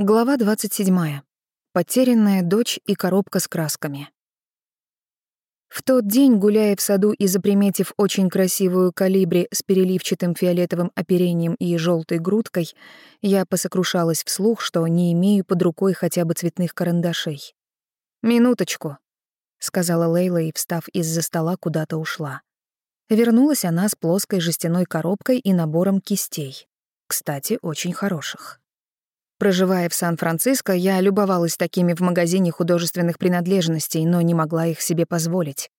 Глава 27. Потерянная дочь и коробка с красками. В тот день, гуляя в саду и заприметив очень красивую калибри с переливчатым фиолетовым оперением и желтой грудкой, я посокрушалась вслух, что не имею под рукой хотя бы цветных карандашей. «Минуточку», — сказала Лейла и, встав из-за стола, куда-то ушла. Вернулась она с плоской жестяной коробкой и набором кистей. Кстати, очень хороших. Проживая в Сан-Франциско, я любовалась такими в магазине художественных принадлежностей, но не могла их себе позволить.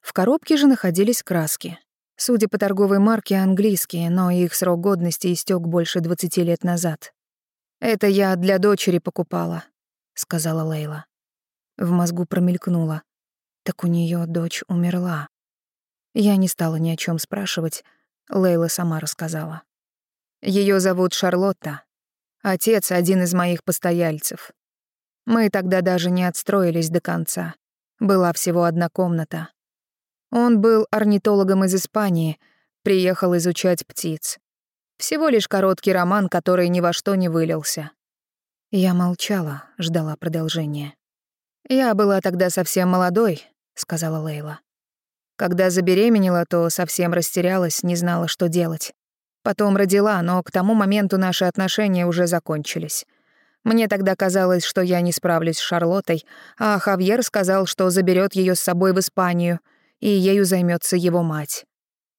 В коробке же находились краски. Судя по торговой марке, английские, но их срок годности истек больше 20 лет назад. «Это я для дочери покупала», — сказала Лейла. В мозгу промелькнуло. Так у нее дочь умерла. Я не стала ни о чем спрашивать, Лейла сама рассказала. Ее зовут Шарлотта, Отец — один из моих постояльцев. Мы тогда даже не отстроились до конца. Была всего одна комната. Он был орнитологом из Испании, приехал изучать птиц. Всего лишь короткий роман, который ни во что не вылился. Я молчала, ждала продолжения. «Я была тогда совсем молодой», — сказала Лейла. Когда забеременела, то совсем растерялась, не знала, что делать. Потом родила, но к тому моменту наши отношения уже закончились. Мне тогда казалось, что я не справлюсь с Шарлоттой, а Хавьер сказал, что заберет ее с собой в Испанию, и ею займется его мать.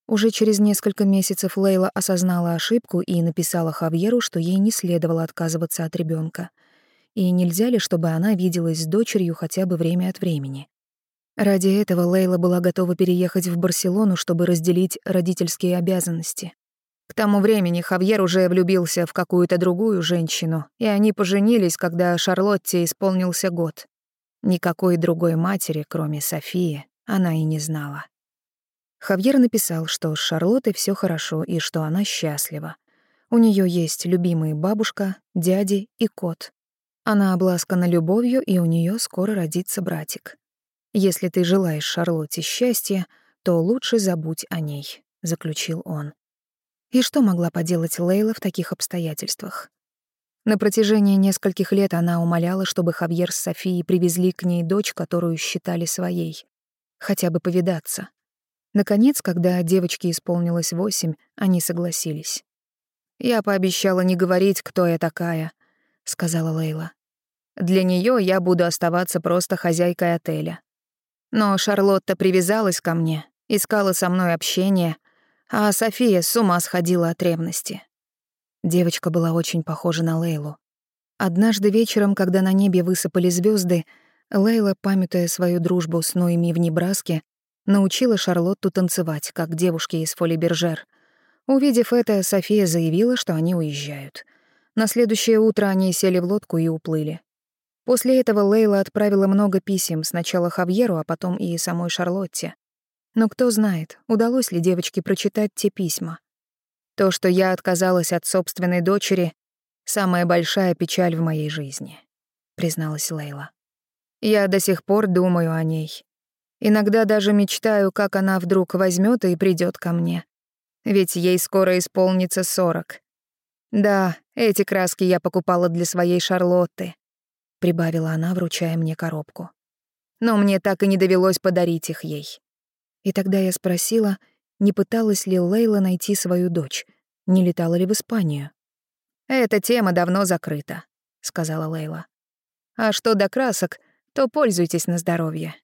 Уже через несколько месяцев Лейла осознала ошибку и написала Хавьеру, что ей не следовало отказываться от ребенка. И нельзя ли, чтобы она виделась с дочерью хотя бы время от времени. Ради этого Лейла была готова переехать в Барселону, чтобы разделить родительские обязанности. К тому времени Хавьер уже влюбился в какую-то другую женщину, и они поженились, когда Шарлотте исполнился год. Никакой другой матери, кроме Софии, она и не знала. Хавьер написал, что с Шарлоттой все хорошо и что она счастлива. У нее есть любимые бабушка, дяди и кот. Она обласкана любовью, и у нее скоро родится братик. Если ты желаешь Шарлотте счастья, то лучше забудь о ней, заключил он. И что могла поделать Лейла в таких обстоятельствах? На протяжении нескольких лет она умоляла, чтобы Хавьер с Софией привезли к ней дочь, которую считали своей. Хотя бы повидаться. Наконец, когда девочке исполнилось восемь, они согласились. «Я пообещала не говорить, кто я такая», — сказала Лейла. «Для нее я буду оставаться просто хозяйкой отеля». Но Шарлотта привязалась ко мне, искала со мной общение, а София с ума сходила от ревности. Девочка была очень похожа на Лейлу. Однажды вечером, когда на небе высыпали звезды, Лейла, памятуя свою дружбу с Ноями в Небраске, научила Шарлотту танцевать, как девушки из Фоли Бержер. Увидев это, София заявила, что они уезжают. На следующее утро они сели в лодку и уплыли. После этого Лейла отправила много писем сначала Хавьеру, а потом и самой Шарлотте. Но кто знает, удалось ли девочке прочитать те письма. То, что я отказалась от собственной дочери, самая большая печаль в моей жизни, призналась Лейла. Я до сих пор думаю о ней. Иногда даже мечтаю, как она вдруг возьмет и придет ко мне. Ведь ей скоро исполнится сорок. Да, эти краски я покупала для своей Шарлотты, прибавила она, вручая мне коробку. Но мне так и не довелось подарить их ей. И тогда я спросила, не пыталась ли Лейла найти свою дочь, не летала ли в Испанию. «Эта тема давно закрыта», — сказала Лейла. «А что до красок, то пользуйтесь на здоровье.